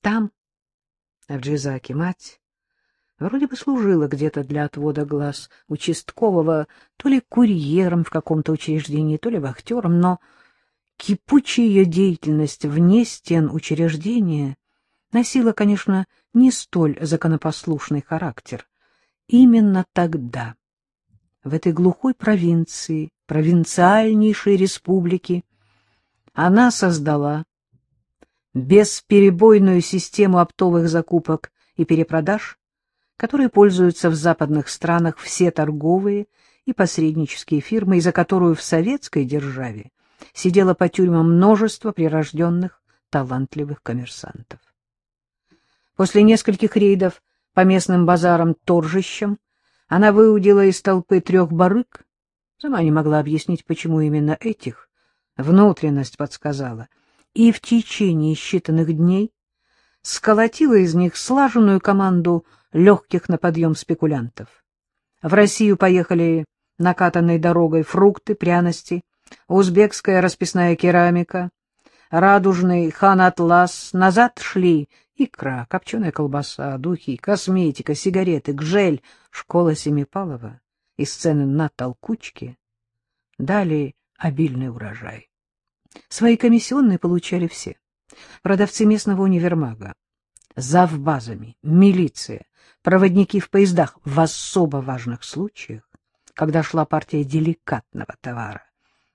Там, в Джизаке, мать вроде бы служила где-то для отвода глаз участкового то ли курьером в каком-то учреждении, то ли вахтером, но кипучая ее деятельность вне стен учреждения носила, конечно, не столь законопослушный характер. Именно тогда, в этой глухой провинции, провинциальнейшей республики, она создала бесперебойную систему оптовых закупок и перепродаж, которой пользуются в западных странах все торговые и посреднические фирмы, из-за которую в советской державе сидело по тюрьмам множество прирожденных талантливых коммерсантов. После нескольких рейдов по местным базарам-торжищам она выудила из толпы трех барыг, сама не могла объяснить, почему именно этих, внутренность подсказала, и в течение считанных дней сколотила из них слаженную команду легких на подъем спекулянтов. В Россию поехали накатанной дорогой фрукты, пряности, узбекская расписная керамика, радужный хан-атлас, назад шли икра, копченая колбаса, духи, косметика, сигареты, гжель, школа Семипалова и сцены на толкучке дали обильный урожай. Свои комиссионные получали все. Продавцы местного универмага, завбазами, милиция, проводники в поездах в особо важных случаях, когда шла партия деликатного товара.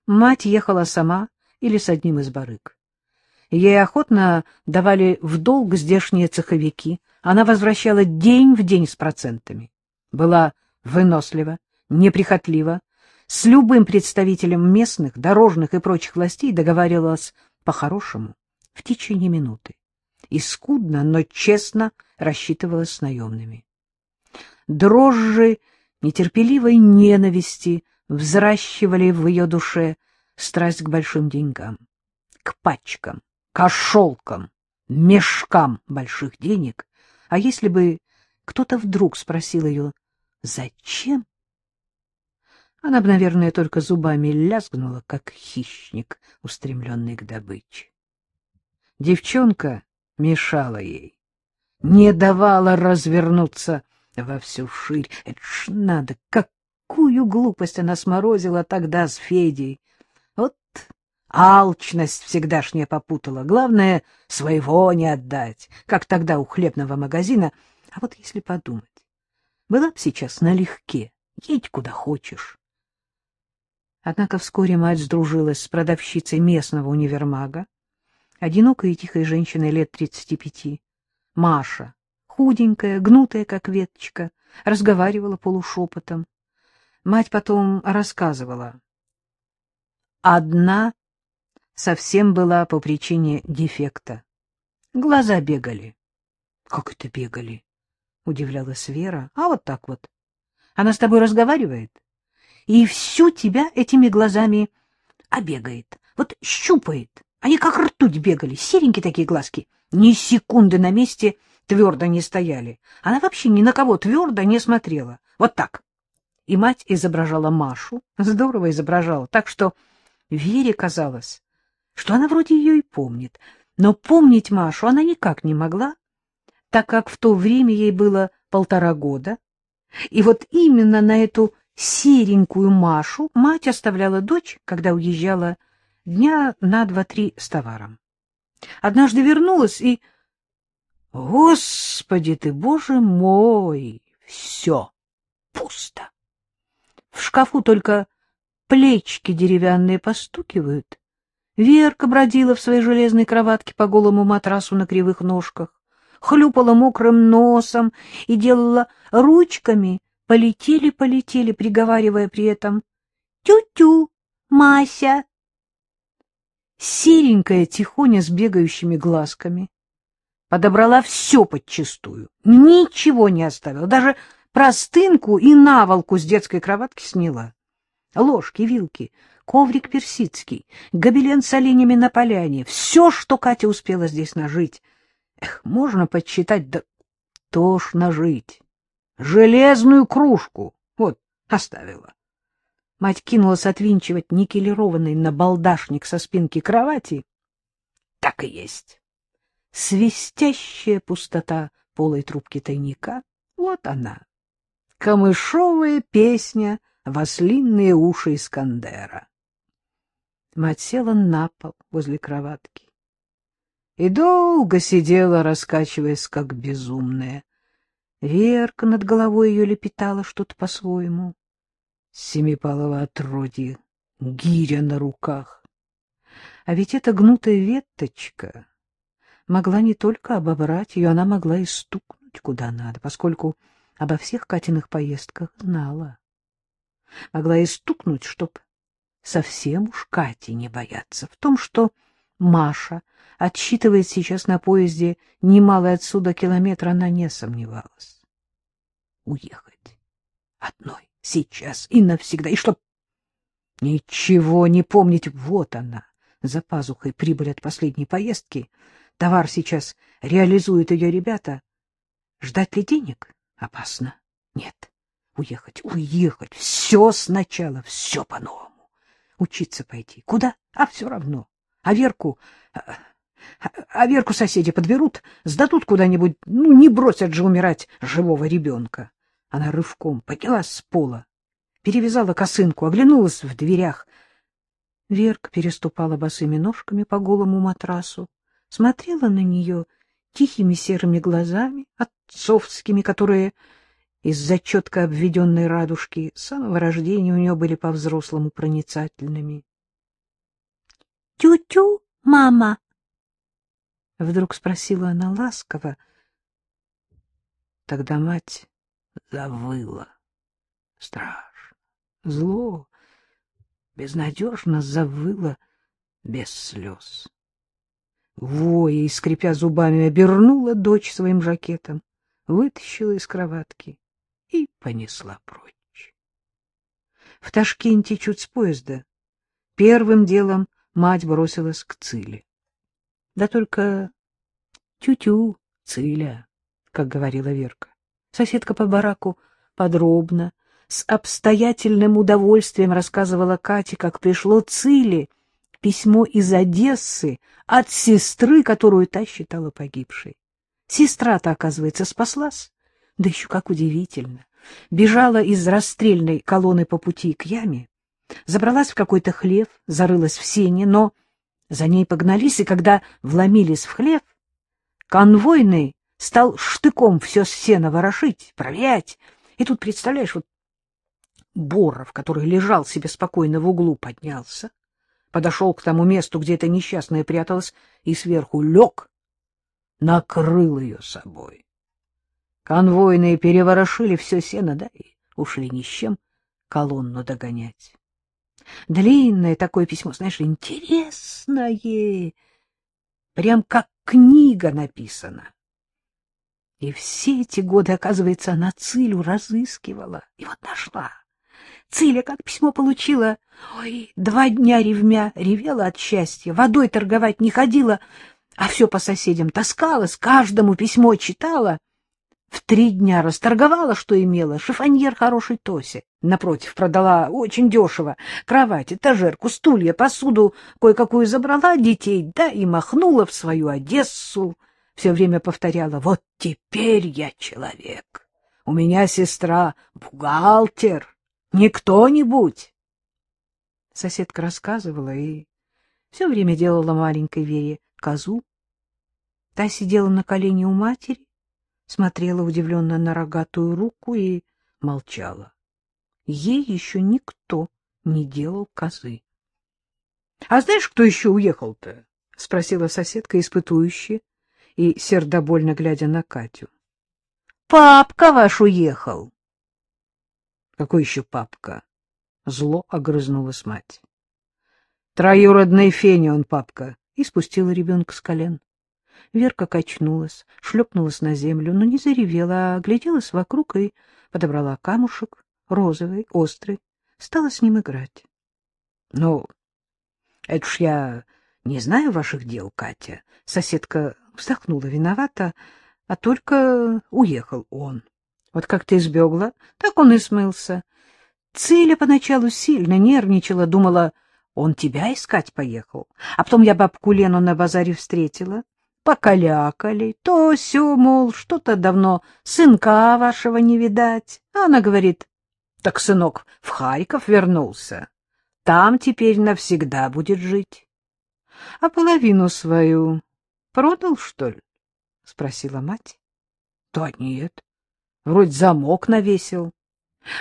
Мать ехала сама или с одним из барыг. Ей охотно давали в долг здешние цеховики. Она возвращала день в день с процентами. Была вынослива, неприхотлива, с любым представителем местных, дорожных и прочих властей договаривалась по-хорошему в течение минуты и скудно, но честно рассчитывалась с наемными. Дрожжи нетерпеливой ненависти взращивали в ее душе страсть к большим деньгам, к пачкам, кошелкам, мешкам больших денег. А если бы кто-то вдруг спросил ее, зачем? Она бы, наверное, только зубами лязгнула, как хищник, устремленный к добыче. Девчонка мешала ей, не давала развернуться во всю ширь. Это ж надо, какую глупость она сморозила тогда с Федей. Вот Алчность всегдашняя попутала. Главное, своего не отдать, как тогда у хлебного магазина. А вот если подумать, была б сейчас налегке, едь куда хочешь. Однако вскоре мать сдружилась с продавщицей местного универмага, одинокой и тихой женщиной лет тридцати пяти. Маша, худенькая, гнутая, как веточка, разговаривала полушепотом. Мать потом рассказывала. Одна совсем была по причине дефекта. Глаза бегали. — Как это бегали? — удивлялась Вера. — А вот так вот. Она с тобой разговаривает и всю тебя этими глазами обегает. Вот щупает. Они как ртуть бегали, серенькие такие глазки. Ни секунды на месте твердо не стояли. Она вообще ни на кого твердо не смотрела. Вот так. И мать изображала Машу, здорово изображала, так что Вере казалось, что она вроде ее и помнит, но помнить Машу она никак не могла, так как в то время ей было полтора года, и вот именно на эту серенькую Машу мать оставляла дочь, когда уезжала дня на два-три с товаром. Однажды вернулась и... Господи ты, боже мой! Все пусто. В шкафу только плечики деревянные постукивают, Верка бродила в своей железной кроватке по голому матрасу на кривых ножках, хлюпала мокрым носом и делала ручками полетели-полетели, приговаривая при этом «Тю-тю, Мася!» Серенькая тихоня с бегающими глазками подобрала все подчистую, ничего не оставила, даже простынку и наволку с детской кроватки сняла. Ложки, вилки, коврик персидский, гобелен с оленями на поляне, все, что Катя успела здесь нажить. Эх, можно подсчитать, да тошно жить. Железную кружку, вот, оставила. Мать кинулась отвинчивать никелированный набалдашник со спинки кровати. Так и есть. свистящая пустота полой трубки тайника. Вот она, камышовая песня в ослинные уши Искандера. Мать села на пол возле кроватки и долго сидела, раскачиваясь, как безумная. Верка над головой ее лепетала что-то по-своему. Семипалова отродье, гиря на руках. А ведь эта гнутая веточка могла не только обобрать ее, она могла и стукнуть куда надо, поскольку обо всех Катиных поездках знала. Могла и стукнуть, чтоб совсем уж Кати не бояться. В том, что Маша отсчитывает сейчас на поезде немалый отсюда километр, она не сомневалась. Уехать одной сейчас и навсегда, и чтоб ничего не помнить, вот она, за пазухой прибыль от последней поездки, товар сейчас реализуют ее ребята. Ждать ли денег? Опасно. Нет. Уехать, уехать, все сначала, все по-новому. Учиться пойти. Куда? А все равно. А Верку... А, а Верку соседи подберут, сдадут куда-нибудь, ну, не бросят же умирать живого ребенка. Она рывком поднялась с пола, перевязала косынку, оглянулась в дверях. Верка переступала босыми ножками по голому матрасу, смотрела на нее тихими серыми глазами, отцовскими, которые из-за четко обведенной радужки с самого рождения у нее были по-взрослому проницательными. «Тю-тю, мама!» — вдруг спросила она ласково. Тогда мать завыла. Страшно, зло, безнадежно завыла без слез. Воя и скрипя зубами обернула дочь своим жакетом, вытащила из кроватки и понесла прочь. В Ташкенте чуть с поезда первым делом мать бросилась к Циле. Да только тю-тю, Циля, как говорила Верка. Соседка по бараку подробно, с обстоятельным удовольствием рассказывала Кате, как пришло Циле письмо из Одессы от сестры, которую та считала погибшей. Сестра-то, оказывается, спаслась. Да еще как удивительно. Бежала из расстрельной колонны по пути к яме, забралась в какой-то хлев, зарылась в сене, но за ней погнались, и когда вломились в хлев, конвойный стал штыком все сено ворошить, проверять. И тут, представляешь, вот Боров, который лежал себе спокойно в углу, поднялся, подошел к тому месту, где эта несчастная пряталась, и сверху лег, накрыл ее собой. Конвойные переворошили все сено, да, и ушли ни с чем колонну догонять. Длинное такое письмо, знаешь, интересное, прям как книга написана. И все эти годы, оказывается, она Цилю разыскивала, и вот нашла. Циля как письмо получила. Ой, два дня ревмя, ревела от счастья, водой торговать не ходила, а все по соседям таскалась, каждому письмо читала. В три дня расторговала, что имела, шифоньер хороший Тося. Напротив, продала очень дешево. Кровать, этажерку, стулья, посуду кое-какую забрала детей, да и махнула в свою Одессу. Все время повторяла, вот теперь я человек. У меня сестра бухгалтер, не кто-нибудь. Соседка рассказывала и все время делала маленькой Вере козу. Та сидела на колене у матери, смотрела удивленно на рогатую руку и молчала. Ей еще никто не делал козы. — А знаешь, кто еще уехал-то? — спросила соседка, испытующая и сердобольно глядя на Катю. — Папка ваш уехал. — Какой еще папка? — зло огрызнулась мать. — Троюродный Феня он папка, и спустила ребенка с колен. Верка качнулась, шлепнулась на землю, но не заревела, а огляделась вокруг и подобрала камушек, розовый, острый, стала с ним играть. — Ну, это ж я не знаю ваших дел, Катя. Соседка вздохнула виновата, а только уехал он. Вот как ты избегла, так он и смылся. Циля поначалу сильно нервничала, думала, он тебя искать поехал. А потом я бабку Лену на базаре встретила. покалякали, то все, мол, что-то давно сынка вашего не видать. А она говорит, так сынок в Харьков вернулся, там теперь навсегда будет жить. — А половину свою продал, что ли? — спросила мать. — Да нет, вроде замок навесил.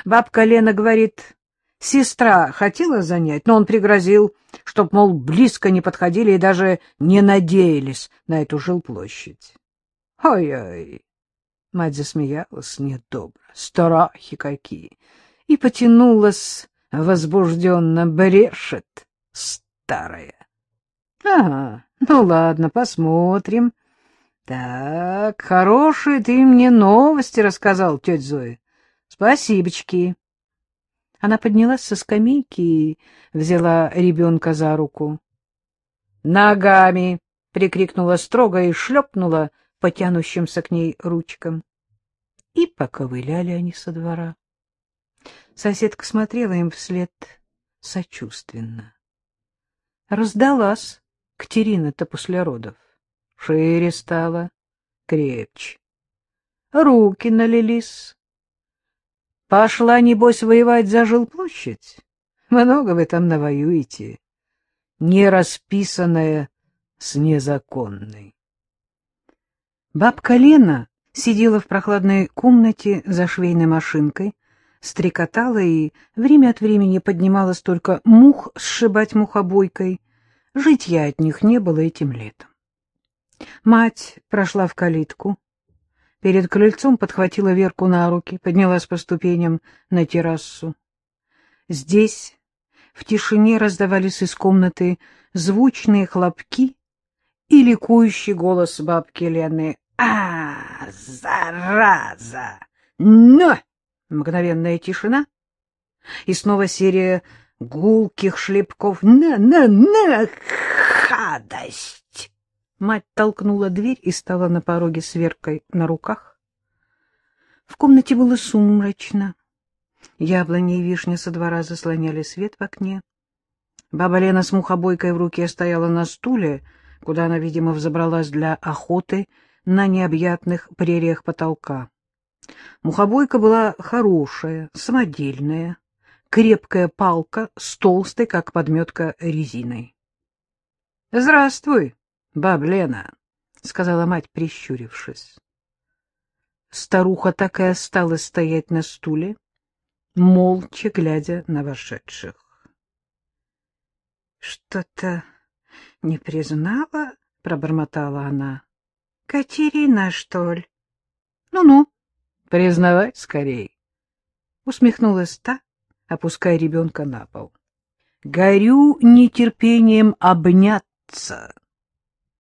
Бабка Лена говорит, сестра хотела занять, но он пригрозил, чтоб, мол, близко не подходили и даже не надеялись на эту жилплощадь. Ой-ой! Мать засмеялась недобро. Страхи какие! И потянулась возбужденно. Брешет старая. Ага, ну ладно, посмотрим. Так, хорошие ты мне новости рассказал, тетя Зоя. Спасибочки. Она поднялась со скамейки и взяла ребенка за руку. «Ногами!» — прикрикнула строго и шлепнула по тянущимся к ней ручкам. И поковыляли они со двора. Соседка смотрела им вслед сочувственно. Раздалась Катерина-то после родов. Шире стала, крепче. Руки налились, Пошла, небось, воевать за жилплощадь? Много вы там навоюете. Не расписанная с незаконной. Бабка Лена сидела в прохладной комнате за швейной машинкой, стрекотала и время от времени поднимала столько мух сшибать мухобойкой. Житья от них не было этим летом. Мать прошла в калитку, Перед крыльцом подхватила Верку на руки, поднялась по ступеням на террасу. Здесь в тишине раздавались из комнаты звучные хлопки и ликующий голос бабки Лены. «А, зараза! Но!» Мгновенная тишина, и снова серия гулких шлепков. «На-на-на! Хадость!» Мать толкнула дверь и стала на пороге с Веркой на руках. В комнате было сумрачно. Яблони и вишня со двора заслоняли свет в окне. Баба Лена с мухобойкой в руке стояла на стуле, куда она, видимо, взобралась для охоты на необъятных прериях потолка. Мухобойка была хорошая, самодельная, крепкая палка с толстой, как подметка, резиной. — Здравствуй! — Баб Лена, — сказала мать, прищурившись. Старуха так и осталась стоять на стуле, молча глядя на вошедших. — Что-то не признала? — пробормотала она. — Катерина, что ли? Ну — Ну-ну, признавай скорей. Усмехнулась та, опуская ребенка на пол. — Горю нетерпением обняться.